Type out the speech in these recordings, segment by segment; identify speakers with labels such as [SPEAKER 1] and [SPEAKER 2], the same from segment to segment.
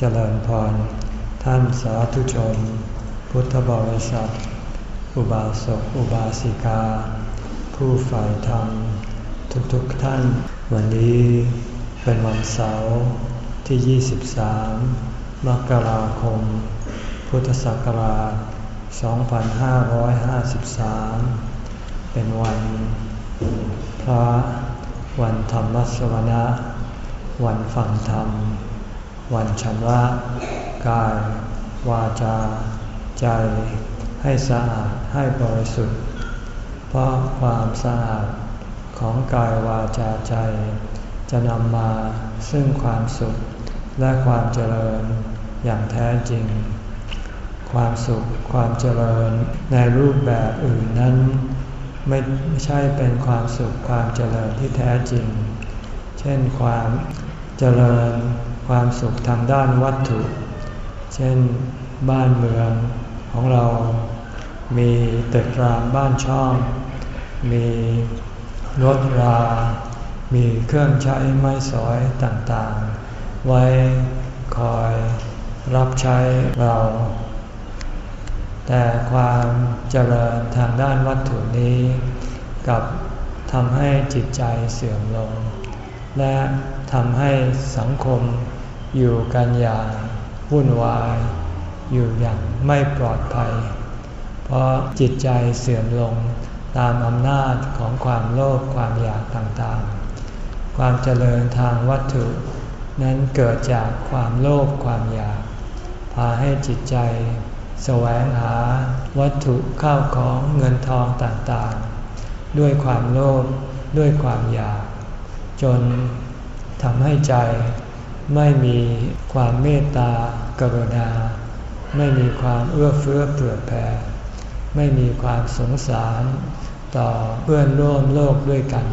[SPEAKER 1] เจริญพร ท่านสาธุชน พุทธบริษัท อุบาสก อุบาสิกา ผู้ฝ่ายธรรม ทุกๆทท่าน วันนี้เป็นวันเสาร์ที่ 23 มกราคม พุทธศักราช 2553 เป็นวันพระวันธรรมสวนะ วันฟังธรรม วันชำระกาย วาจา ใจ ให้สะอาดให้บริสุทธิ์ เพราะความสะอาดของกายวาจาใจ จะนำมาซึ่งความสุขและความเจริญอย่างแท้จริง ความสุขความเจริญในรูปแบบอื่นนั้น ไม่ใช่เป็นความสุขความเจริญที่แท้จริง เช่นความเจริญ ความสุขทางด้านวัตถุ เช่นบ้านเมืองของเรามีตึกรามบ้านช่อง มีรถรา มีเครื่องใช้ไม้สอยต่างๆ ไว้คอยรับใช้เรา แต่ความเจริญทางด้านวัตถุนี้กับทำให้จิตใจเสื่อมลง และทำให้สังคม อยู่กันอย่างวุ่นวาย อยู่อย่างไม่ปลอดภัย เพราะจิตใจเสื่อมลงตามอำนาจของความโลภความอยากต่างๆ ความเจริญทางวัตถุ นั้นเกิดจากความโลภความอยาก พาให้จิตใจแสวงหาวัตถุข้าวของเงินทองต่างๆ ด้วยความโลภด้วยความอยาก จนทำให้ใจ ไม่มีความเมตตากรุณา ไม่มีความเอื้อเฟื้อเผื่อแผ่ ไม่มีความสงสารต่อเพื่อนร่วมโลกด้วยกัน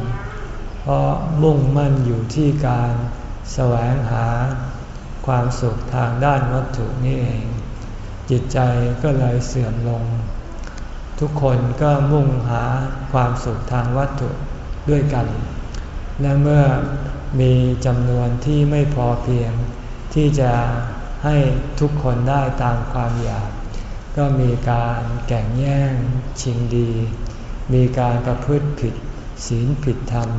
[SPEAKER 1] เพราะมุ่งมั่นอยู่ที่การแสวงหาความสุขทางด้านวัตถุนี่เอง จิตใจก็เลยเสื่อมลง ทุกคนก็มุ่งหาความสุขทางวัตถุด้วยกัน และเมื่อ มีจำนวนที่ไม่พอเพียง ที่จะให้ทุกคนได้ตามความอยาก ก็มีการแก่งแย่งชิงดี มีการประพฤติผิดศีลผิดธรรม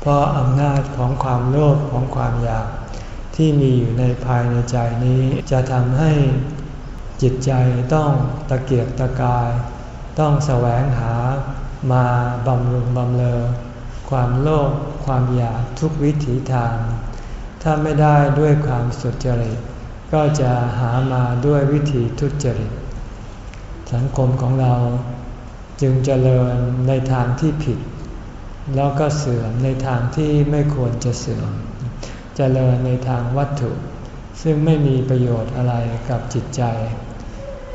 [SPEAKER 1] เพราะอำนาจของความโลภของความอยาก ที่มีอยู่ในภายในใจนี้จะทำให้จิตใจต้องตะเกียกตะกาย ต้องแสวงหามาบำรุงบำเรอความโลภ ความอยากทุกวิถีทาง ถ้าไม่ได้ด้วยความสุจริต ก็จะหามาด้วยวิธีทุจริต สังคมของเราจึงเจริญในทางที่ผิด แล้วก็เสื่อมในทางที่ไม่ควรจะเสื่อม เจริญในทางวัตถุ ซึ่งไม่มีประโยชน์อะไรกับจิตใจ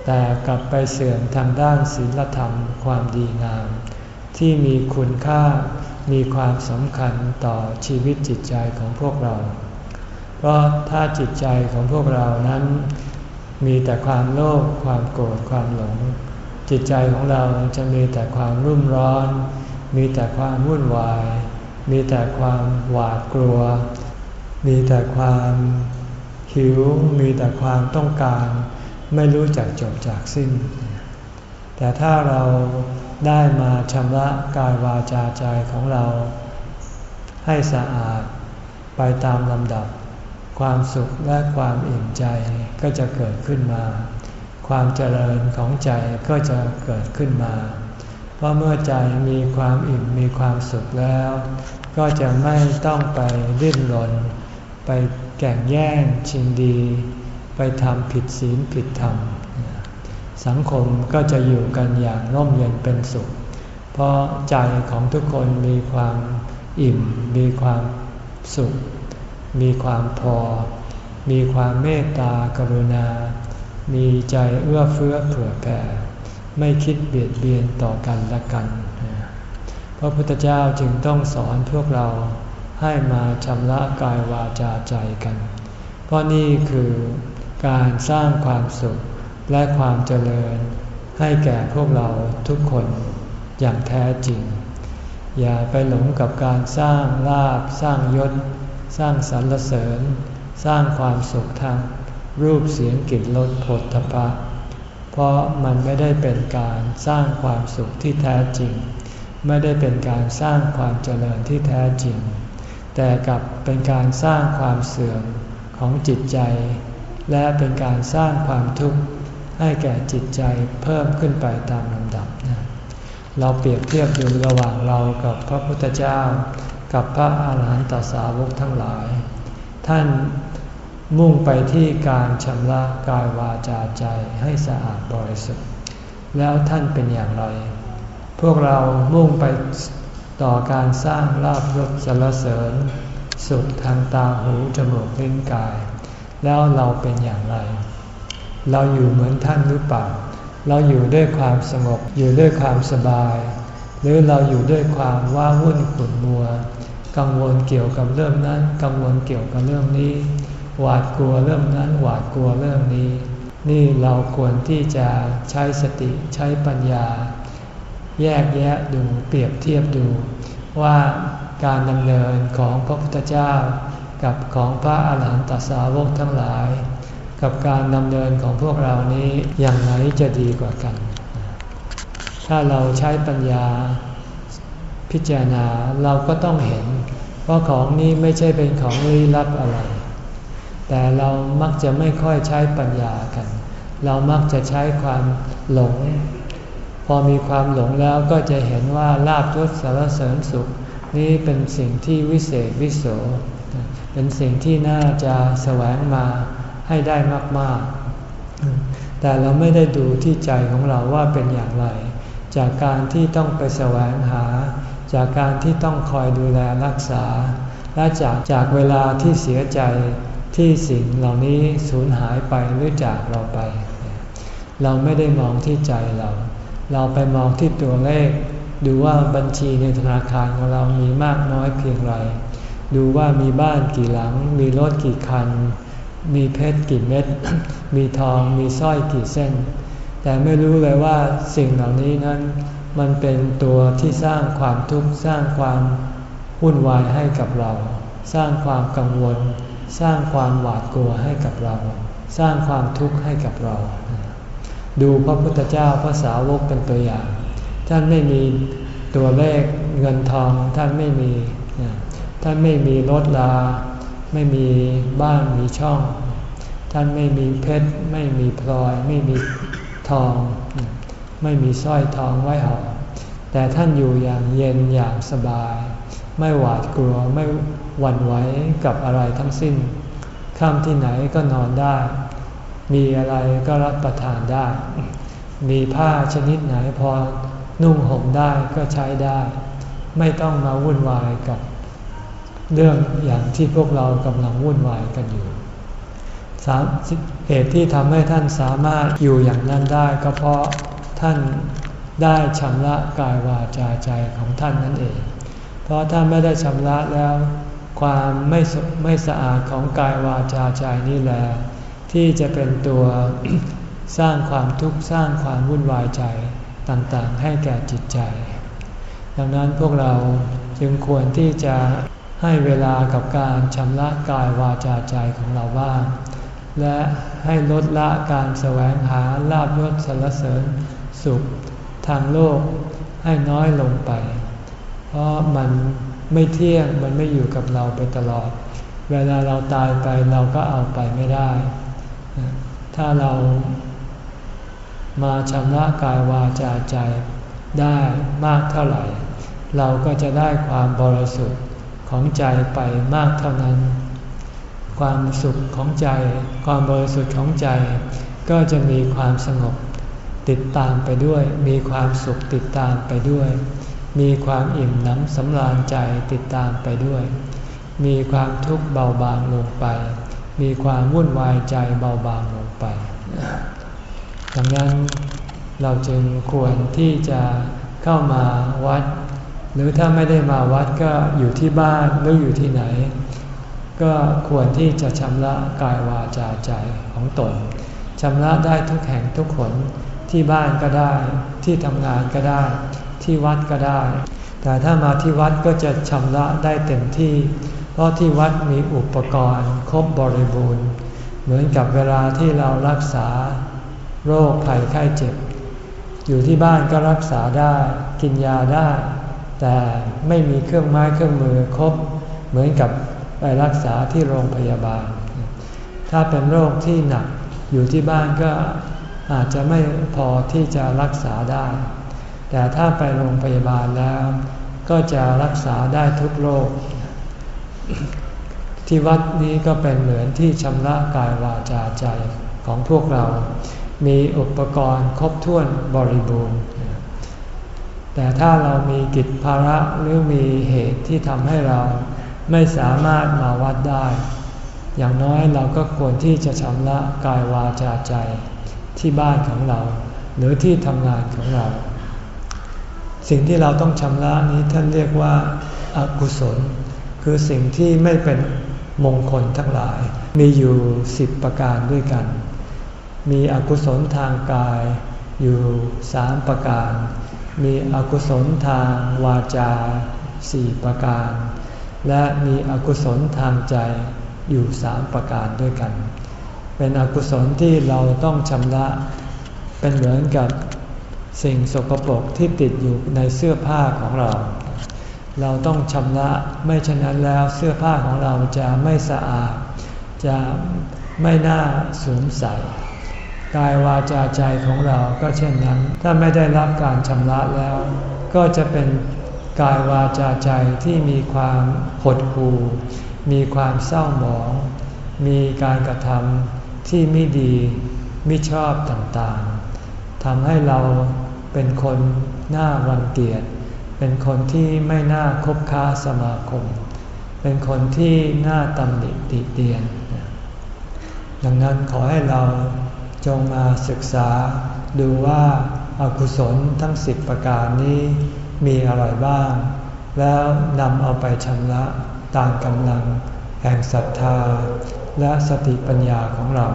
[SPEAKER 1] แต่กลับไปเสื่อมทางด้านศีลธรรมความดีงาม ที่มีคุณค่า มีความสำคัญต่อชีวิตจิตใจของพวกเรา เพราะถ้าจิตใจของพวกเรานั้น มีแต่ความโลภความโกรธความหลง จิตใจของเราจะมีแต่ความรุ่มร้อน มีแต่ความวุ่นวาย มีแต่ความหวาดกลัว มีแต่ความหิว มีแต่ความต้องการ ไม่รู้จักจบจากสิ้น แต่ถ้าเรา ได้มาชำระกายวาจาใจของเรา ให้สะอาดไปตามลำดับ ความสุขและความอิ่มใจก็จะเกิดขึ้นมา ความเจริญของใจก็จะเกิดขึ้นมา เพราะเมื่อใจมีความอิ่มมีความสุขแล้ว ก็จะไม่ต้องไปดิ้นรน ไปแก่งแย่งชิงดี ไปทำผิดศีลผิดธรรม สังคมก็จะอยู่กันอย่างร่มเย็นเป็นสุข เพราะใจของทุกคนมีความอิ่ม มีความสุข มีความพอ มีความเมตตากรุณา มีใจเอื้อเฟื้อเผื่อแผ่ ไม่คิดเบียดเบียนต่อกันและกันพระพุทธเจ้าจึงต้องสอนพวกเราให้มาชำระกายวาจาใจกัน เพราะนี่คือการสร้างความสุข และความเจริญให้แก่พวกเราทุกคนอย่างแท้จริง อย่าไปหลงกับการสร้างลาบสร้างยศ สร้างสรรเสริญ สร้างความสุขทางรูปเสียงกลิ่นรสผลทพะ เพราะมันไม่ได้เป็นการสร้างความสุขที่แท้จริง ไม่ได้เป็นการสร้างความเจริญที่แท้จริง แต่กลับเป็นการสร้างความเสื่อมของจิตใจ และเป็นการสร้างความทุกข์ ให้แก่จิตใจเพิ่มขึ้นไปตามลำดับนะเราเปรียบเทียบดูระหว่างเรากับพระพุทธเจ้า กับพระอาหารหันตสาวกทั้งหลาย ท่านมุ่งไปที่การชำระกายวาจาใจให้สะอาดบริสุทธิ์ แล้วท่านเป็นอย่างไร พวกเรามุ่งไปต่อการสร้างลาบยศสรรเสริญ สุขทางตาหูจมูกลิ้นกาย แล้วเราเป็นอย่างไร เราอยู่เหมือนท่านหรือเปล่า เราอยู่ด้วยความสงบ อยู่ด้วยความสบาย หรือเราอยู่ด้วยความว้าวุ่นขุ่นมัว กังวลเกี่ยวกับเรื่องนั้น กังวลเกี่ยวกับเรื่องนี้ หวาดกลัวเรื่องนั้น หวาดกลัวเรื่องนี้ นี่เราควรที่จะใช้สติใช้ปัญญา แยกแยะดูเปรียบเทียบดู ว่าการดำเนินของพระพุทธเจ้ากับของพระอาหารหันตสาวกทั้งหลาย กับการดำเนินของพวกเรานี้อย่างไหนจะดีกว่ากัน ถ้าเราใช้ปัญญาพิจารณาเราก็ต้องเห็นว่าของนี้ไม่ใช่เป็นของลี้ลับอะไร แต่เรามักจะไม่ค่อยใช้ปัญญากัน เรามักจะใช้ความหลง พอมีความหลงแล้วก็จะเห็นว่าลาบยศสารเสริญสุข นี้เป็นสิ่งที่วิเศษวิโส เป็นสิ่งที่น่าจะแสวงมา ให้ได้มากๆ แต่เราไม่ได้ดูที่ใจของเราว่าเป็นอย่างไร จากการที่ต้องไปแสวงหา จากการที่ต้องคอยดูแลรักษา และจากจากเวลาที่เสียใจที่สิ่งเหล่านี้สูญหายไปหรือจากเราไป เราไม่ได้มองที่ใจเรา เราไปมองที่ตัวเลข ดูว่าบัญชีในธนาคารของเรามีมากน้อยเพียงไร ดูว่ามีบ้านกี่หลัง มีรถกี่คัน มีเพชรกี่เม็ด มีทอง มีสร้อยกี่เส้น แต่ไม่รู้เลยว่าสิ่งเหล่านี้นั้น มันเป็นตัวที่สร้างความทุกข์สร้างความวุ่นวายให้กับเรา สร้างความกังวล สร้างความหวาดกลัวให้กับเรา สร้างความทุกข์ให้กับเรา ดูพระพุทธเจ้าพระสาวกเป็นตัวอย่าง ท่านไม่มีตัวเลขเงินทองท่านไม่มี ท่านไม่มีรถลา ไม่มีบ้านมีช่อง ท่านไม่มีเพชร ไม่มีพลอย ไม่มีทอง ไม่มีสร้อยทองไว้ห่อแต่ท่านอยู่อย่างเย็นอย่างสบาย ไม่หวาดกลัวไม่หวั่นไหวกับอะไรทั้งสิ้นข้ามที่ไหนก็นอนได้ มีอะไรก็รับประทานได้ มีผ้าชนิดไหนพอนุ่งห่มได้ก็ใช้ได้ ไม่ต้องมาวุ่นวายกับ เรื่องอย่างที่พวกเรากำลังวุ่นวายกันอยู่เหตุที่ทำให้ท่านสามารถอยู่อย่างนั้นได้ก็เพราะท่านได้ชำระกายวาจาใจของท่านนั่นเอง เพราะท่านไม่ได้ชำระแล้ว ความไม่ไม่สะอาดของกายวาจาใจนี่แหละที่จะเป็นตัวสร้างความทุกข์สร้างความวุ่นวายใจต่างๆ ให้แก่จิตใจ ดังนั้นพวกเราจึงควรที่จะ ให้เวลากับการชำระกายวาจาใจของเราบ้าง และให้ลดละการแสวงหาลาบยศสรรเสริญสุขทางโลกให้น้อยลงไป เพราะมันไม่เที่ยงมันไม่อยู่กับเราไปตลอด เวลาเราตายไปเราก็เอาไปไม่ได้ ถ้าเรามาชำระกายวาจาใจได้มากเท่าไหร่ เราก็จะได้ความบริสุทธิ์ ของใจไปมากเท่านั้น ความสุขของใจ ความบริสุทธิ์ของใจ ก็จะมีความสงบติดตามไปด้วย มีความสุขติดตามไปด้วย มีความอิ่มหนำสำราญใจติดตามไปด้วย มีความทุกข์เบาบางลงไป มีความวุ่นวายใจเบาบางลงไป ดังนั้นเราจึงควรที่จะเข้ามาวัด หรือถ้าไม่ได้มาวัดก็อยู่ที่บ้านหรืออยู่ที่ไหน ก็ควรที่จะชำระกายวาจาใจของตนชำระได้ทุกแห่งทุกคนที่บ้านก็ได้ ที่ทำงานก็ได้ ที่วัดก็ได้ แต่ถ้ามาที่วัดก็จะชำระได้เต็มที่ เพราะที่วัดมีอุปกรณ์ครบบริบูรณ์ เหมือนกับเวลาที่เรารักษา โรคภัยไข้เจ็บ อยู่ที่บ้านก็รักษาได้ กินยาได้ แต่ไม่มีเครื่องไม้เครื่องมือครบเหมือนกับไปรักษาที่โรงพยาบาล ถ้าเป็นโรคที่หนักอยู่ที่บ้านก็อาจจะไม่พอที่จะรักษาได้ แต่ถ้าไปโรงพยาบาลแล้ว ก็จะรักษาได้ทุกโรค ที่วัดนี้ก็เป็นเหมือนที่ชำระกายวาจาใจของพวกเรา มีอุปกรณ์ครบถ้วนบริบูรณ์ แต่ถ้าเรามีกิจภาระหรือมีเหตุที่ทำให้เราไม่สามารถมาวัดได้ อย่างน้อยเราก็ควรที่จะชำระกายวาจาใจที่บ้านของเรา หรือที่ทำงานของเรา สิ่งที่เราต้องชำระนี้ท่านเรียกว่าอากุศล คือสิ่งที่ไม่เป็นมงคลทั้งหลาย มีอยู่สิบประการด้วยกัน มีอกุศลทางกายอยู่สามประการ มีอกุศลทางวาจาสี่ประการ และมีอกุศลทางใจอยู่สามประการด้วยกัน เป็นอกุศลที่เราต้องชำระ เป็นเหมือนกับสิ่งสกปรกที่ติดอยู่ในเสื้อผ้าของเรา เราต้องชำระไม่เช่นนั้นแล้วเสื้อผ้าของเราจะไม่สะอาด จะไม่น่าสวมใส่ กายวาจาใจของเราก็เช่นนั้น ถ้าไม่ได้รับการชำระแล้ว ก็จะเป็นกายวาจาใจที่มีความหดหู่มีความเศร้าหมอง มีการกระทำที่ไม่ดีไม่ชอบต่างๆทำให้เราเป็นคนหน้ารังเกียจเป็นคนที่ไม่น่าคบค้าสมาคม เป็นคนที่น่าตำหนิติเตียน ดังนั้นขอให้เรา จงมาศึกษาดูว่าอากุศลทั้งสิบประการนี้มีอะไรบ้าง แล้วนำเอาไปชำระตามกำลังแห่งศรัทธาและสติปัญญาของเรา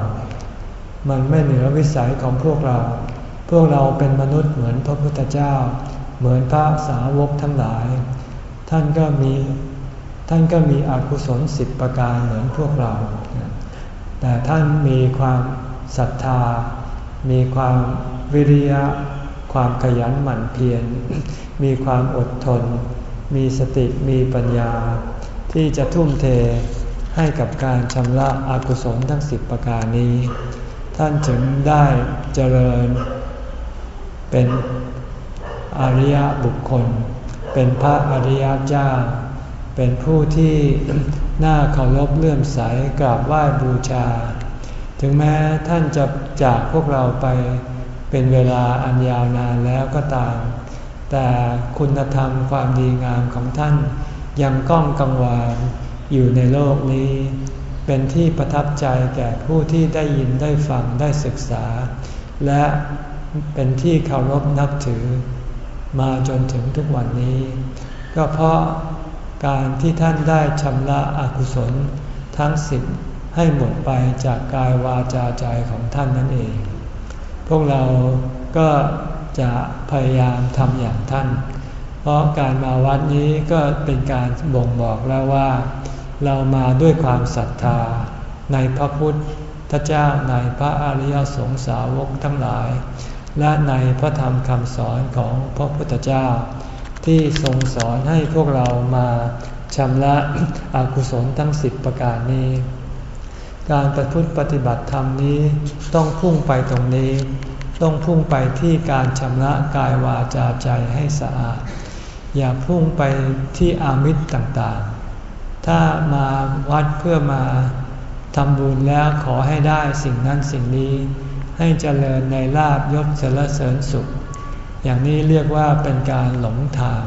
[SPEAKER 1] มันไม่เหนือวิสัยของพวกเรา พวกเราเป็นมนุษย์เหมือนพระพุทธเจ้า เหมือนพระสาวกทั้งหลาย ท่านก็มี ท่านก็มีอกุศลสิบประการเหมือนพวกเรา แต่ท่านมีความ ศรัทธา มีความวิริยะ ความขยันหมั่นเพียร มีความอดทน มีสติ มีปัญญา ที่จะทุ่มเทให้กับการชำระอกุศลทั้งสิบประการนี้ ท่านถึงได้เจริญ เป็นอริยบุคคล เป็นพระอริยเจ้า เป็นผู้ที่น่าเคารพเลื่อมใสกราบไหว้บูชา ถึงแม้ท่านจะจากพวกเราไปเป็นเวลาอันยาวนานแล้วก็ตาม แต่คุณธรรมความดีงามของท่านยังก้องกังวานอยู่ในโลกนี้ เป็นที่ประทับใจแก่ผู้ที่ได้ยินได้ฟังได้ศึกษา และเป็นที่เคารพนับถือ มาจนถึงทุกวันนี้ ก็เพราะการที่ท่านได้ชำระอกุศลทั้งสิบ ให้หมดไปจากกายวาจาใจของท่านนั่นเอง พวกเราก็จะพยายามทำอย่างท่าน เพราะการมาวัดนี้ก็เป็นการบ่งบอกแล้วว่า เรามาด้วยความศรัทธาในพระพุทธเจ้าในพระอริยสงสาวกทั้งหลาย และในพระธรรมคำสอนของพระพุทธเจ้า ที่ทรงสอนให้พวกเรามาชำระอกุศลทั้งสิบประการนี้ การประพฤติปฏิบัติธรรมนี้ต้องพุ่งไปตรงนี้ ต้องพุ่งไปที่การชำระกายวาจาใจให้สะอาด อย่าพุ่งไปที่อามิตรต่างๆ ถ้ามาวัดเพื่อมาทำบุญแล้วขอให้ได้สิ่งนั้นสิ่งนี้ ให้เจริญในลาบยศเสรเสริญสุข อย่างนี้เรียกว่าเป็นการหลงทาง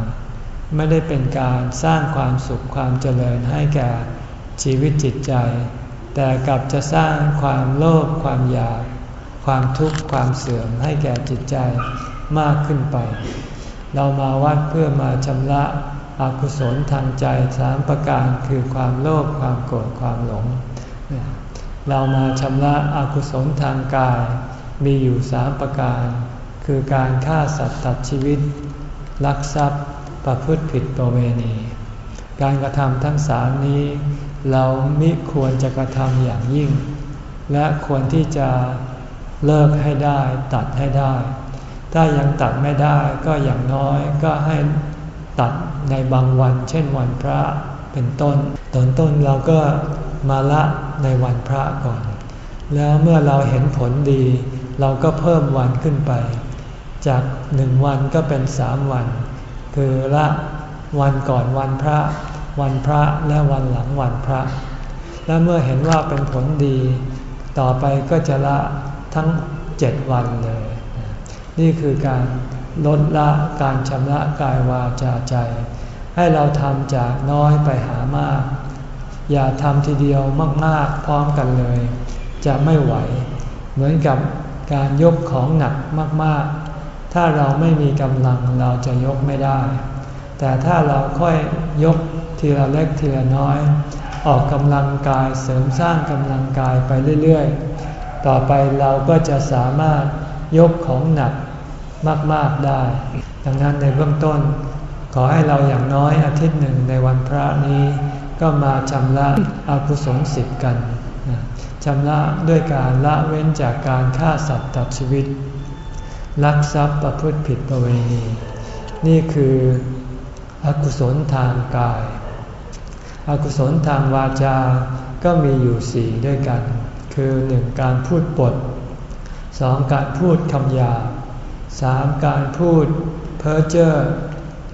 [SPEAKER 1] ไม่ได้เป็นการสร้างความสุขความเจริญให้แก่ชีวิตจิตใจ แต่กลับจะสร้างความโลภความอยาก ความทุกข์ความเสื่อมให้แก่จิตใจมากขึ้นไป เรามาวัดเพื่อมาชำระอกุศลทางใจสามประการคือความโลภความโกรธความหลง เรามาชำระอกุศลทางกาย มีอยู่สามประการ คือการฆ่าสัตว์ตัดชีวิต ลักทรัพย์ประพฤติผิดประเวณี การกระทำทั้งสามนี้ เรามิควรจะกระทำอย่างยิ่ง และควรที่จะเลิกให้ได้ตัดให้ได้ ถ้ายังตัดไม่ได้ก็อย่างน้อยก็ให้ตัดในบางวัน เช่นวันพระเป็นต้น ตอนต้นเราก็มาละในวันพระก่อน แล้วเมื่อเราเห็นผลดี เราก็เพิ่มวันขึ้นไป จากหนึ่งวันก็เป็นสามวัน คือละวันก่อนวันพระ วันพระและวันหลังวันพระ และเมื่อเห็นว่าเป็นผลดี ต่อไปก็จะละทั้งเจ็ดวันเลย นี่คือการลดละการชำระกายวาจาใจ ให้เราทำจากน้อยไปหามาก อย่าทำทีเดียวมากๆพร้อมกันเลย จะไม่ไหว เหมือนกับการยกของหนักมากๆ ถ้าเราไม่มีกำลังเราจะยกไม่ได้ แต่ถ้าเราค่อยยก ทีละเล็กทีละน้อย ออกกำลังกายเสริมสร้างกำลังกายไปเรื่อยๆ ต่อไปเราก็จะสามารถยกของหนักมากๆได้ ดังนั้นในเบื้องต้น ขอให้เราอย่างน้อยอาทิตย์หนึ่งในวันพระนี้ ก็มาชำระอกุศลสิบกันชำระด้วยการละเว้นจากการฆ่าสัตว์ตัดชีวิต ลักทรัพย์ประพฤติผิดประเวณี นี่คืออกุศลทางกาย อกุศลทางวาจาก็มีอยู่สี่ด้วยกัน คือหนึ่งการพูดปดสองการพูดคำหยาสามการพูดเพ้อเจ้อ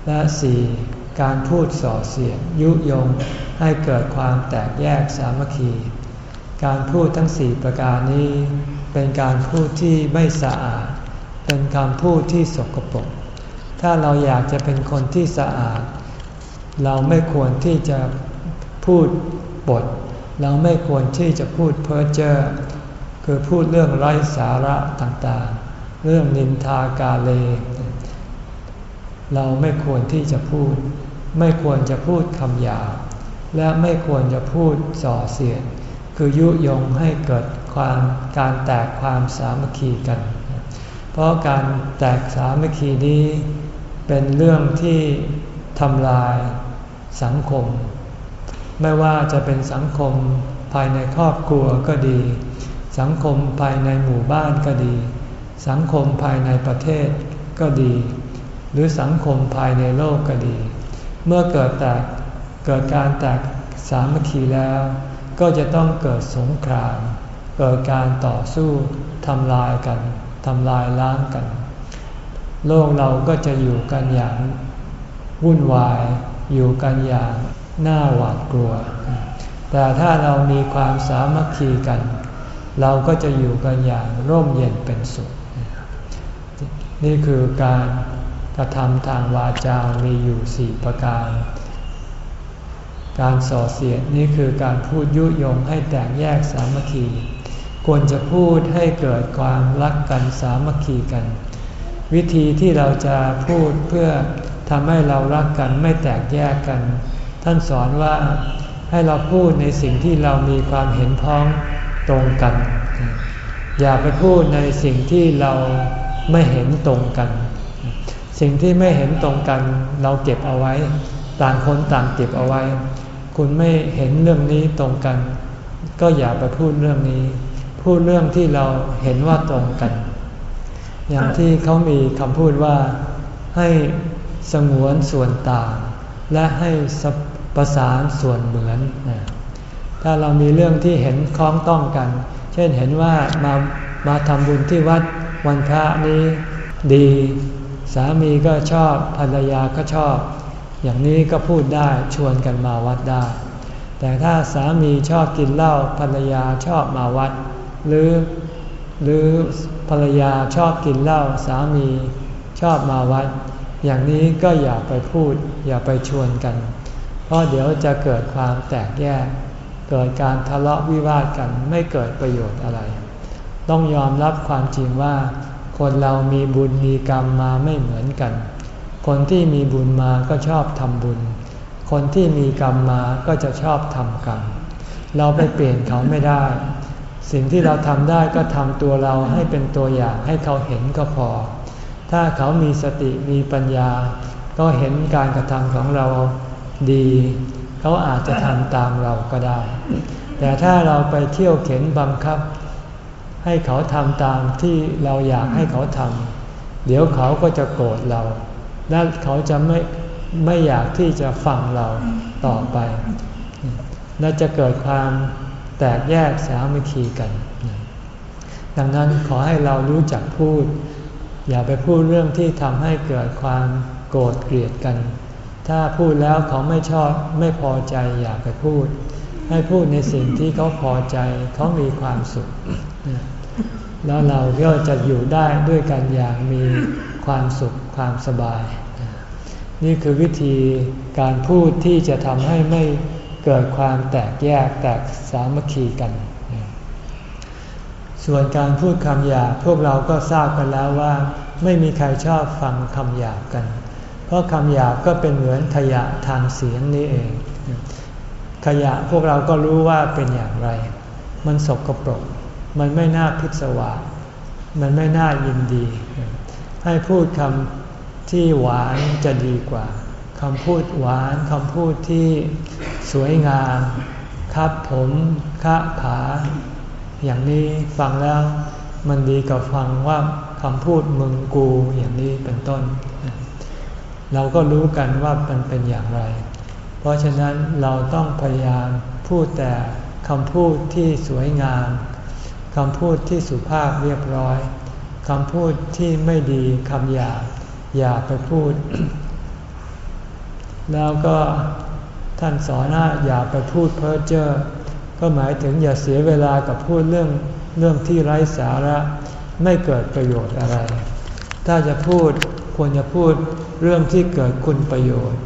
[SPEAKER 1] และสี่การพูดส่อเสียดยุยงให้เกิดความแตกแยกสามัคคี การพูดทั้งสี่ประการนี้ เป็นการพูดที่ไม่สะอาด เป็นคำพูดที่สกปรกถ้าเราอยากจะเป็นคนที่สะอาด เราไม่ควรที่จะ พูดบทเราไม่ควรที่จะพูดเพ้อเจ้อคือพูดเรื่องไร้สาระต่างๆ เรื่องนินทากาเล เราไม่ควรที่จะพูด ไม่ควรจะพูดคำหยาบและไม่ควรจะพูดส่อเสียด คือยุยงให้เกิดความการแตกความสามัคคีกัน เพราะการแตกสามัคคีนี้เป็นเรื่องที่ทำลายสังคม ไม่ว่าจะเป็นสังคมภายในครอบครัวก็ดี สังคมภายในหมู่บ้านก็ดี สังคมภายในประเทศก็ดี หรือสังคมภายในโลกก็ดี เมื่อเกิดแตกเกิดการแตกสามัคคีแล้ว ก็จะต้องเกิดสงครามเกิดการต่อสู้ทำลายกันทำลายล้างกัน โลกเราก็จะอยู่กันอย่างวุ่นวายอยู่กันอย่าง น่าหวาดกลัว แต่ถ้าเรามีความสามัคคีกัน เราก็จะอยู่กันอย่างร่มเย็นเป็นสุข นี่คือการกระทำทางวาจา มีอยู่สี่ประการ การส่อเสียดนี่คือการพูดยุยงให้แตกแยกสามัคคี ควรจะพูดให้เกิดความรักกันสามัคคีกัน วิธีที่เราจะพูดเพื่อทำให้เรารักกันไม่แตกแยกกัน ท่านสอนว่าให้เราพูดในสิ่งที่เรามีความเห็นพ้องตรงกัน อย่าไปพูดในสิ่งที่เราไม่เห็นตรงกัน สิ่งที่ไม่เห็นตรงกัน เราเก็บเอาไว้ ต่างคนต่างเก็บเอาไว้ คุณไม่เห็นเรื่องนี้ตรงกัน ก็อย่าไปพูดเรื่องนี้ พูดเรื่องที่เราเห็นว่าตรงกัน อย่างที่เขามีคำพูดว่าให้สงวนส่วนต่าง และให้ ประสานส่วนเหมือน ถ้าเรามีเรื่องที่เห็นคล้องต้องกัน เช่นเห็นว่ามามาทำบุญที่วัดวันพระนี้ดี สามีก็ชอบภรรยาก็ชอบ อย่างนี้ก็พูดได้ชวนกันมาวัดได้ แต่ถ้าสามีชอบกินเหล้าภรรยาชอบมาวัด หรือหรือภรรยาชอบกินเหล้าสามีชอบมาวัด อย่างนี้ก็อย่าไปพูดอย่าไปชวนกันเราะเดี๋ยวจะเกิดความแตกแยก เกิดการทะเลาะวิวาทกันไม่เกิดประโยชน์อะไร ต้องยอมรับความจริงว่า คนเรามีบุญมีกรรมมาไม่เหมือนกัน คนที่มีบุญมาก็ชอบทำบุญ คนที่มีกรรมมาก็จะชอบทำกรรม เราไปเปลี่ยนเขาไม่ได้ สิ่งที่เราทำได้ก็ทำตัวเราให้เป็นตัวอย่างให้เขาเห็นก็พอ ถ้าเขามีสติมีปัญญา ก็เห็นการกระทำของเรา ดี เขาอาจจะทำตามเราก็ได้ แต่ถ้าเราไปเที่ยวเข็นบังคับ ให้เขาทำตามที่เราอยากให้เขาทำเดี๋ยวเขาก็จะโกรธเรา และเขาจะไม่ไม่อยากที่จะฟังเราต่อไปและจะเกิดความแตกแยกสามัคคีกัน ดังนั้นขอให้เรารู้จักพูด อย่าไปพูดเรื่องที่ทำให้เกิดความโกรธเกลียดกัน ถ้าพูดแล้วเขาไม่ชอบไม่พอใจอย่าไปพูด ให้พูดในสิ่งที่เขาพอใจเขามีความสุข แล้วเราก็จะอยู่ได้ด้วยกันอย่างมีความสุขความสบาย นี่คือวิธีการพูดที่จะทำให้ไม่เกิดความแตกแยกแตกสามัคคีกัน ส่วนการพูดคำหยาบพวกเราก็ทราบกันแล้วว่า ไม่มีใครชอบฟังคำหยาบกัน เพราะคำหยาบก็เป็นเหมือนขยะทางเสียงนี่เอง ขยะพวกเราก็รู้ว่าเป็นอย่างไร มันสกปรก มันไม่น่าพิศวาสมันไม่น่ายินดี ให้พูดคำที่หวานจะดีกว่าคำพูดหวานคำพูดที่สวยงาม ครับผมคะผา อย่างนี้ฟังแล้วมันดีกว่าฟังว่าคำพูดมึงกูอย่างนี้เป็นต้น เราก็รู้กันว่ามันเป็นอย่างไร เพราะฉะนั้นเราต้องพยายามพูดแต่คำพูดที่สวยงามคำพูดที่สุภาพเรียบร้อยคำพูดที่ไม่ดีคำหยาบอย่าไปพูด แล้วก็ท่านสอนว่าอย่าไปพูดเพ้อเจ้อก็หมายถึงอย่าเสียเวลากับพูดเรื่องเรื่องที่ไร้สาระ ไม่เกิดประโยชน์อะไร ถ้าจะพูดควรจะพูดเรื่องที่เกิดคุณประโยชน์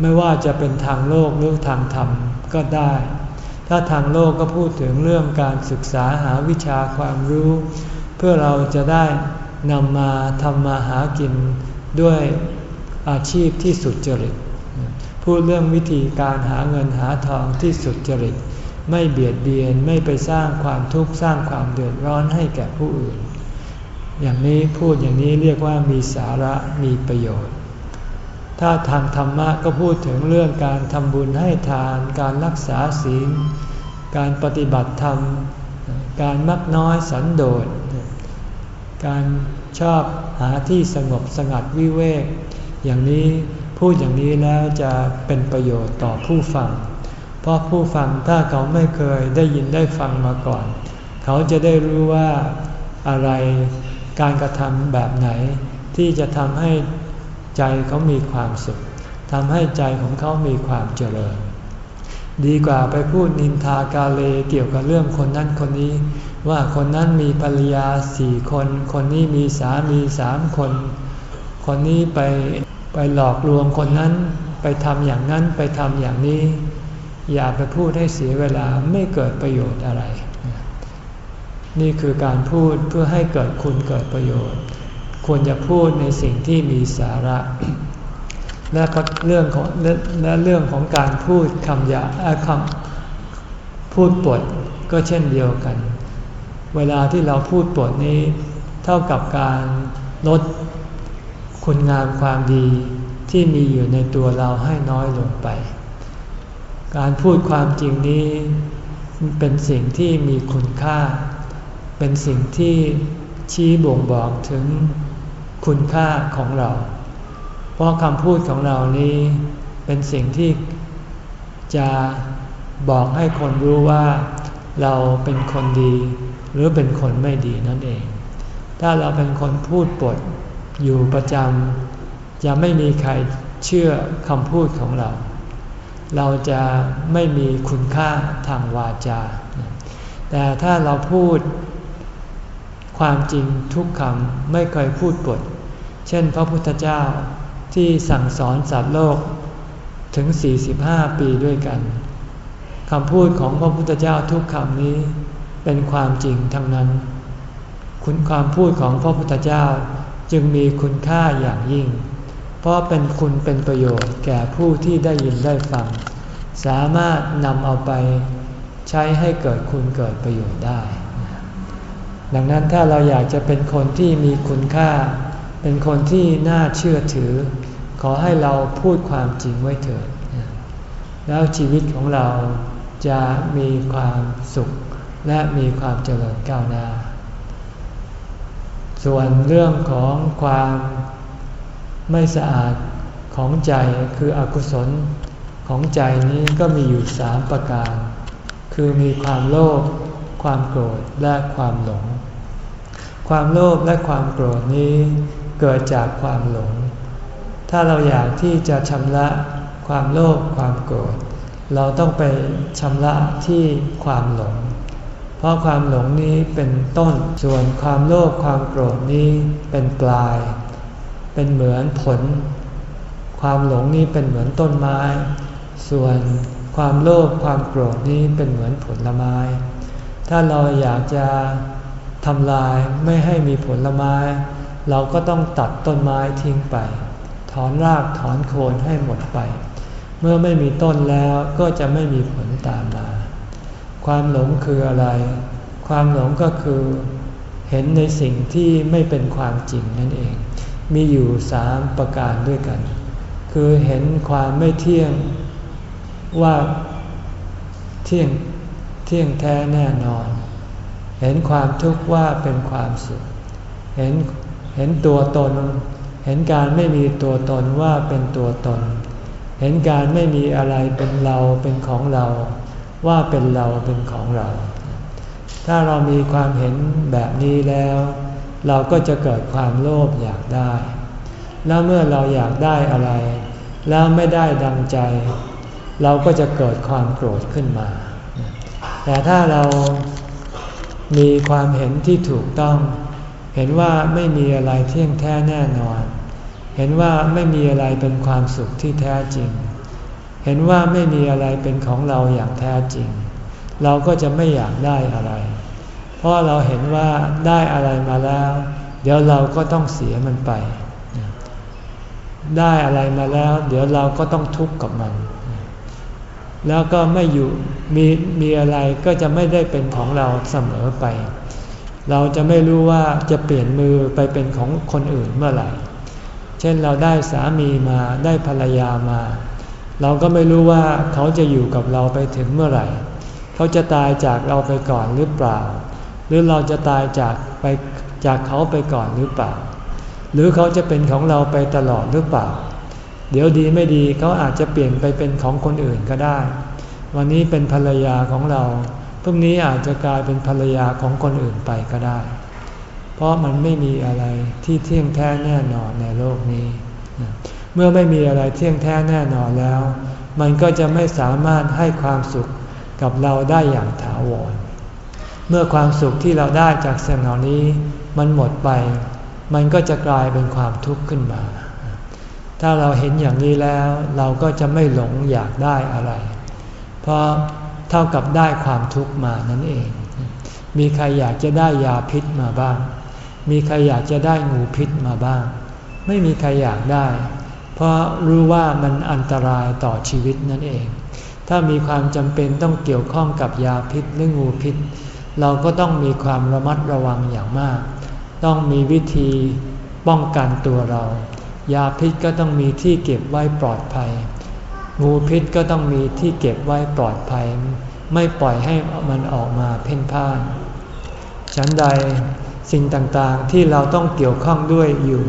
[SPEAKER 1] ไม่ว่าจะเป็นทางโลกหรือทางธรรมก็ได้ ถ้าทางโลกก็พูดถึงเรื่องการศึกษาหาวิชาความรู้ เพื่อเราจะได้นำมาทำมาหากินด้วยอาชีพที่สุดจริตพูดเรื่องวิธีการหาเงินหาทองที่สุดจริต ไม่เบียดเบียนไม่ไปสร้างความทุกข์สร้างความเดือดร้อนให้แก่ผู้อื่น อย่างนี้พูดอย่างนี้เรียกว่ามีสาระมีประโยชน์ ถ้าทางธรรมะก็พูดถึงเรื่องการทำบุญให้ทาน การรักษาศีล การปฏิบัติธรรม การมักน้อยสันโดษ การชอบหาที่สงบสงัดวิเวก อย่างนี้พูดอย่างนี้แล้วจะเป็นประโยชน์ต่อผู้ฟัง เพราะผู้ฟังถ้าเขาไม่เคยได้ยินได้ฟังมาก่อน เขาจะได้รู้ว่าอะไร การกระทำแบบไหนที่จะทำให้ใจเขามีความสุขทำให้ใจของเขามีความเจริญ ดีกว่าไปพูดนินทากาเลเกี่ยวกับเรื่องคนนั้นคนนี้ ว่าคนนั้นมีภรรยาสี่คน คนนี้มีสามีสามคน คนนี้ไปไปหลอกลวงคนนั้นไปทำอย่างนั้นไปทำอย่างนี้ อย่าไปพูดให้เสียเวลาไม่เกิดประโยชน์อะไร นี่คือการพูดเพื่อให้เกิดคุณเกิดประโยชน์ ควรจะพูดในสิ่งที่มีสาระและเรื่องของและเรื่องของการพูดคำหยาคำพูดปดก็เช่นเดียวกัน เวลาที่เราพูดปดนี้ เท่ากับการลดคุณงามความดีที่มีอยู่ในตัวเราให้น้อยลงไป การพูดความจริงนี้เป็นสิ่งที่มีคุณค่า เป็นสิ่งที่ชี้บ่งบอกถึงคุณค่าของเรา เพราะคำพูดของเรานี้เป็นสิ่งที่จะบอกให้คนรู้ว่าเราเป็นคนดี หรือเป็นคนไม่ดีนั่นเอง ถ้าเราเป็นคนพูดปดอยู่ประจำจะไม่มีใครเชื่อคำพูดของเรา เราจะไม่มีคุณค่าทางวาจา แต่ถ้าเราพูด ความจริงทุกคำไม่เคยพูดปด เช่นพระพุทธเจ้าที่สั่งสอนสัตว์โลกถึง 45 ปีด้วยกันคำพูดของพระพุทธเจ้าทุกคำนี้เป็นความจริงทั้งนั้น คุณความพูดของพระพุทธเจ้าจึงมีคุณค่าอย่างยิ่ง เพราะเป็นคุณเป็นประโยชน์แก่ผู้ที่ได้ยินได้ฟัง สามารถนำเอาไปใช้ให้เกิดคุณเกิดประโยชน์ได้ ดังนั้นถ้าเราอยากจะเป็นคนที่มีคุณค่า เป็นคนที่น่าเชื่อถือ ขอให้เราพูดความจริงไว้เถิด แล้วชีวิตของเราจะมีความสุขและมีความเจริญก้าวหน้า ส่วนเรื่องของความไม่สะอาดของใจคืออกุศลของใจนี้ก็มีอยู่สามประการ คือมีความโลภความโกรธและความหลง ความโลภและความโกรธนี้เกิดจากความหลง ถ้าเราอยากที่จะชำระความโลภความโกรธ เราต้องไปชำระที่ความหลง เพราะความหลงนี้เป็นต้นส่วนความโลภความโกรธนี้เป็นปลาย เป็นเหมือนผล ความหลงนี้เป็นเหมือนต้นไม้ ส่วนความโลภความโกรธนี้เป็นเหมือนผลไม้ ถ้าเราอยากจะ ทำลายไม่ให้มีผลไม้ เราก็ต้องตัดต้นไม้ทิ้งไป ถอนรากถอนโคนให้หมดไป เมื่อไม่มีต้นแล้วก็จะไม่มีผลตามมา ความหลงคืออะไร ความหลงก็คือเห็นในสิ่งที่ไม่เป็นความจริงนั่นเอง มีอยู่สามประการด้วยกัน คือเห็นความไม่เที่ยงว่าเที่ยงเที่ยงแท้แน่นอน เห็นความทุกข์ว่าเป็นความสุข เห็นเห็นตัวตน เห็นการไม่มีตัวตนว่าเป็นตัวตน เห็นการไม่มีอะไรเป็นเราเป็นของเรา ว่าเป็นเราเป็นของเรา ถ้าเรามีความเห็นแบบนี้แล้ว เราก็จะเกิดความโลภอยากได้ แล้วเมื่อเราอยากได้อะไร แล้วไม่ได้ดังใจ เราก็จะเกิดความโกรธขึ้นมา แต่ถ้าเรา มีความเห็นที่ถูกต้อง เห็นว่าไม่มีอะไรเที่ยงแท้แน่นอน เห็นว่าไม่มีอะไรเป็นความสุขที่แท้จริง เห็นว่าไม่มีอะไรเป็นของเราอย่างแท้จริง เราก็จะไม่อยากได้อะไร เพราะเราเห็นว่าได้อะไรมาแล้ว เดี๋ยวเราก็ต้องเสียมันไป ได้อะไรมาแล้ว เดี๋ยวเราก็ต้องทุกข์กับมัน แล้วก็ไม่อยู่มีมีอะไรก็จะไม่ได้เป็นของเราเสมอไป เราจะไม่รู้ว่าจะเปลี่ยนมือไปเป็นของคนอื่นเมื่อไหร่ เช่นเราได้สามีมาได้ภรรยามา เราก็ไม่รู้ว่าเขาจะอยู่กับเราไปถึงเมื่อไหร่ เขาจะตายจากเราไปก่อนหรือเปล่า หรือเราจะตายจากไปจากเขาไปก่อนหรือเปล่า หรือเขาจะเป็นของเราไปตลอดหรือเปล่า เดี๋ยวดีไม่ดีเขาอาจจะเปลี่ยนไปเป็นของคนอื่นก็ได้ วันนี้เป็นภรรยาของเราพรุ่งนี้อาจจะกลายเป็นภรรยาของคนอื่นไปก็ได้ เพราะมันไม่มีอะไรที่เที่ยงแท้แน่นอนในโลกนี้ เมื่อไม่มีอะไรเที่ยงแท้แน่นอนแล้ว มันก็จะไม่สามารถให้ความสุขกับเราได้อย่างถาวร เมื่อความสุขที่เราได้จากสิ่งเหล่านี้ มันหมดไป มันก็จะกลายเป็นความทุกข์ขึ้นมา ถ้าเราเห็นอย่างนี้แล้ว เราก็จะไม่หลงอยากได้อะไร เพราะเท่ากับได้ความทุกข์มานั่นเอง มีใครอยากจะได้ยาพิษมาบ้าง มีใครอยากจะได้งูพิษมาบ้าง ไม่มีใครอยากได้ เพราะรู้ว่ามันอันตรายต่อชีวิตนั่นเอง ถ้ามีความจำเป็นต้องเกี่ยวข้องกับยาพิษหรืองูพิษ เราก็ต้องมีความระมัดระวังอย่างมาก ต้องมีวิธีป้องกันตัวเรา ยาพิษก็ต้องมีที่เก็บไว้ปลอดภัย งูพิษก็ต้องมีที่เก็บไว้ปลอดภัย ไม่ปล่อยให้มันออกมาเพ่นพ่านฉันใดสิ่งต่างๆที่เราต้องเกี่ยวข้องด้วยอยู่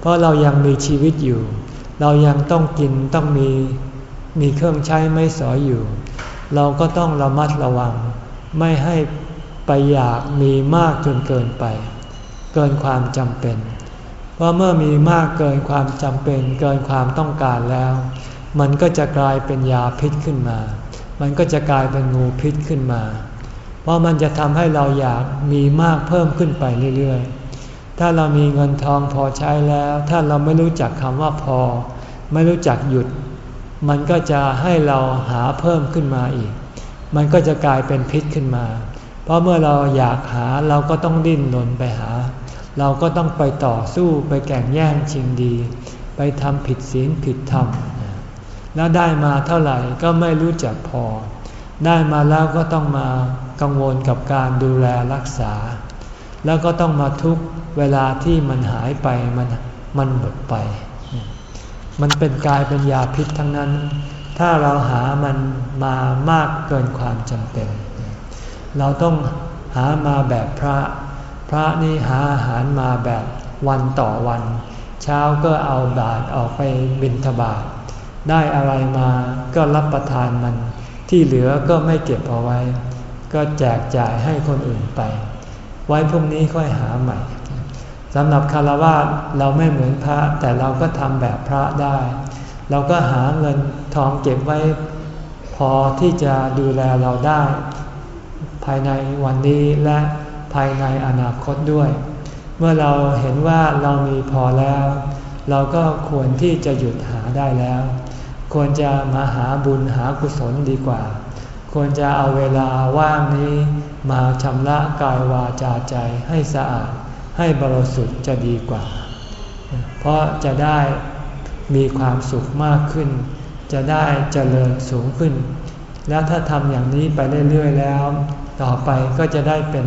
[SPEAKER 1] เพราะเรายังมีชีวิตอยู่ เรายังต้องกินต้องมีมีเครื่องใช้ไม่สอยอยู่ เราก็ต้องระมัดระวัง ไม่ให้ไปอยากมีมากจนเกินไป เกินความจำเป็น เพราะเมื่อมีมากเกินความจำเป็นเกินความต้องการแล้ว มันก็จะกลายเป็นยาพิษขึ้นมา มันก็จะกลายเป็นงูพิษขึ้นมา เพราะมันจะทำให้เราอยากมีมากเพิ่มขึ้นไปเรื่อยๆ ถ้าเรามีเงินทองพอใช้แล้ว ถ้าเราไม่รู้จักคำว่าพอ ไม่รู้จักหยุด มันก็จะให้เราหาเพิ่มขึ้นมาอีก มันก็จะกลายเป็นพิษขึ้นมา เพราะเมื่อเราอยากหาเราก็ต้องดิ้นรนไปหา เราก็ต้องไปต่อสู้ไปแข่งแย่งชิงดี ไปทำผิดศีลผิดธรรม แล้วได้มาเท่าไหร่ก็ไม่รู้จักพอ ได้มาแล้วก็ต้องมากังวลกับการดูแลรักษา แล้วก็ต้องมาทุกเวลาที่มันหายไปมันมันหมดไป มันเป็นกายเป็นยาพิษทั้งนั้น ถ้าเราหามันมามากเกินความจำเป็น เราต้องหามาแบบพระ พระนี่หาอาหารมาแบบวันต่อวัน เช้าก็เอาบาตรออกไปบิณฑบาตได้อะไรมาก็รับประทานมัน ที่เหลือก็ไม่เก็บเอาไว้ ก็แจกจ่ายให้คนอื่นไป ไว้พรุ่งนี้ค่อยหาใหม่สำหรับคารวะเราไม่เหมือนพระแต่เราก็ทำแบบพระได้ เราก็หาเงินทองเก็บไว้ พอที่จะดูแลเราได้ ภายในวันนี้และ ภายในอนาคตด้วย เมื่อเราเห็นว่าเรามีพอแล้ว เราก็ควรที่จะหยุดหาได้แล้ว ควรจะมาหาบุญหากุศลดีกว่า ควรจะเอาเวลาว่างนี้มาชำระกายวาจาใจให้สะอาดให้บริสุทธิ์จะดีกว่า เพราะจะได้มีความสุขมากขึ้น จะได้เจริญสูงขึ้น แล้วถ้าทำอย่างนี้ไปเรื่อยๆแล้ว ต่อไปก็จะได้เป็น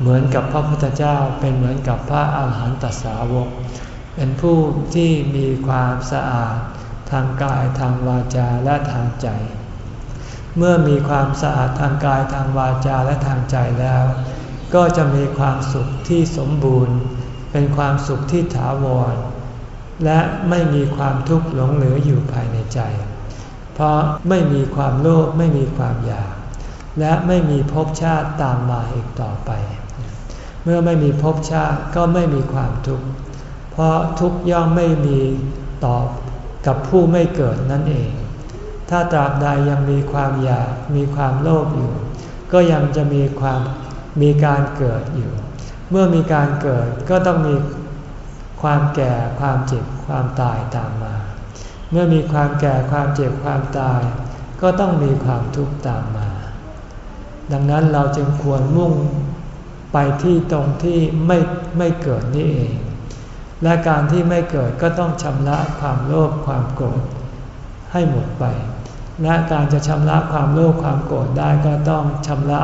[SPEAKER 1] เหมือนกับพระพุทธเจ้าเป็นเหมือนกับพระอาหารหันตสาวก เป็นผู้ที่มีความสะอาด ทางกายทางวาจาและทางใจ เมื่อมีความสะอาดทางกายทางวาจาและทางใจแล้ว ก็จะมีความสุขที่สมบูรณ์ เป็นความสุขที่ถาวร และไม่มีความทุกข์หลงเหลืออยู่ภายในใจ เพราะไม่มีความโลภไม่มีความอยาก และไม่มีภพชาติตามมาอีกต่อไป เมื่อไม่มีภพชาติก็ไม่มีความทุกข์ เพราะทุกย่อมไม่มีต่อกับผู้ไม่เกิดนั่นเอง ถ้าตราบใดยังมีความอยากมีความโลภอยู่ ก็ยังจะมีความมีการเกิดอยู่ เมื่อมีการเกิดก็ต้องมีความแก่ความเจ็บความตายตามมา เมื่อมีความแก่ความเจ็บความตาย ก็ต้องมีความทุกข์ตามมา ดังนั้นเราจึงควรมุ่ง ไปที่ตรงที่ไม่ไม่เกิดนี่เอง และการที่ไม่เกิดก็ต้องชำระความโลภความโกรธให้หมดไป และการจะชำระความโลภความโกรธได้ก็ต้องชำระ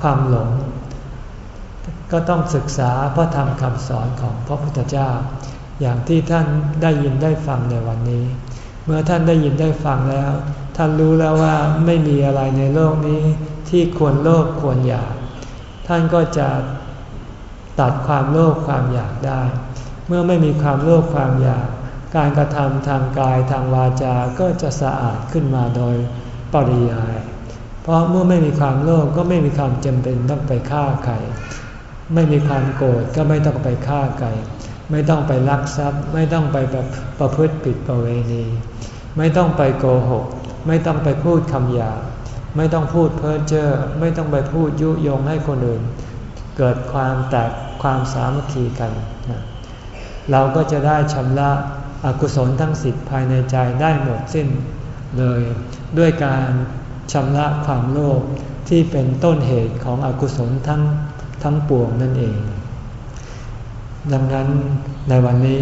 [SPEAKER 1] ความหลง ก็ต้องศึกษาพระธรรมคำสอนของพระพุทธเจ้า อย่างที่ท่านได้ยินได้ฟังในวันนี้ เมื่อท่านได้ยินได้ฟังแล้ว ท่านรู้แล้วว่าไม่มีอะไรในโลกนี้ที่ควรโลภควรอยาก ท่านก็จะตัดความโลภความอยากได้ เมื่อไม่มีความโลภความอยาก การกระทำทางกายทางวาจาก็จะสะอาดขึ้นมาโดยปริยาย เพราะเมื่อไม่มีความโลภก็ไม่มีความจำเป็นต้องไปฆ่าใครไม่มีความโกรธก็ไม่ต้องไปฆ่าไก่ไม่ต้องไปลักทรัพย์ ไม่ต้องไปแบบประพฤติผิดประเวณี ไม่ต้องไปโกหก ไม่ต้องไปพูดคำหยาบ ไม่ต้องพูดเพ้อเจ้อไม่ต้องไปพูดยุยงให้คนอื่น เกิดความแตกความสามัคคีกันเราก็จะได้ชำระอกุศลทั้งสิบภายในใจได้หมดสิ้นเลยด้วยการชำระความโลภที่เป็นต้นเหตุของอกุศลทั้งทั้งปวงนั่นเอง ดังนั้นในวันนี้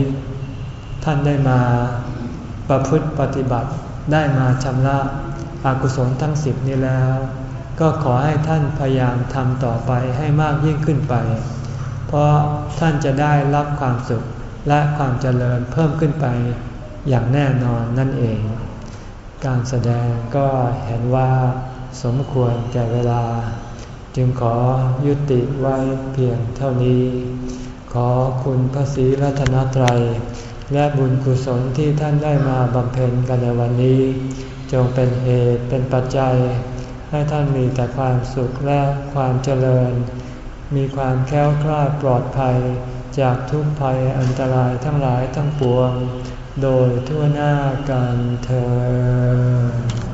[SPEAKER 1] ท่านได้มาประพฤติปฏิบัติได้มาชำระ อกุศลทั้งสิบนี้แล้ว ก็ขอให้ท่านพยายามทำต่อไปให้มากยิ่งขึ้นไป เพราะท่านจะได้รับความสุขและความเจริญเพิ่มขึ้นไปอย่างแน่นอนนั่นเอง การแสดงก็เห็นว่าสมควรแก่เวลา จึงขอยุติไว้เพียงเท่านี้ ขอคุณพระศรีรัตนตรัย และบุญกุศลที่ท่านได้มาบำเพ็ญกันในวันนี้ จงเป็นเหตุเป็นปัจจัย ให้ท่านมีแต่ความสุขและความเจริญ มีความแค้วคลาดปลอดภัย จากทุกภัยอันตรายทั้งหลายทั้งปวง โดยทั่วหน้ากันเธอ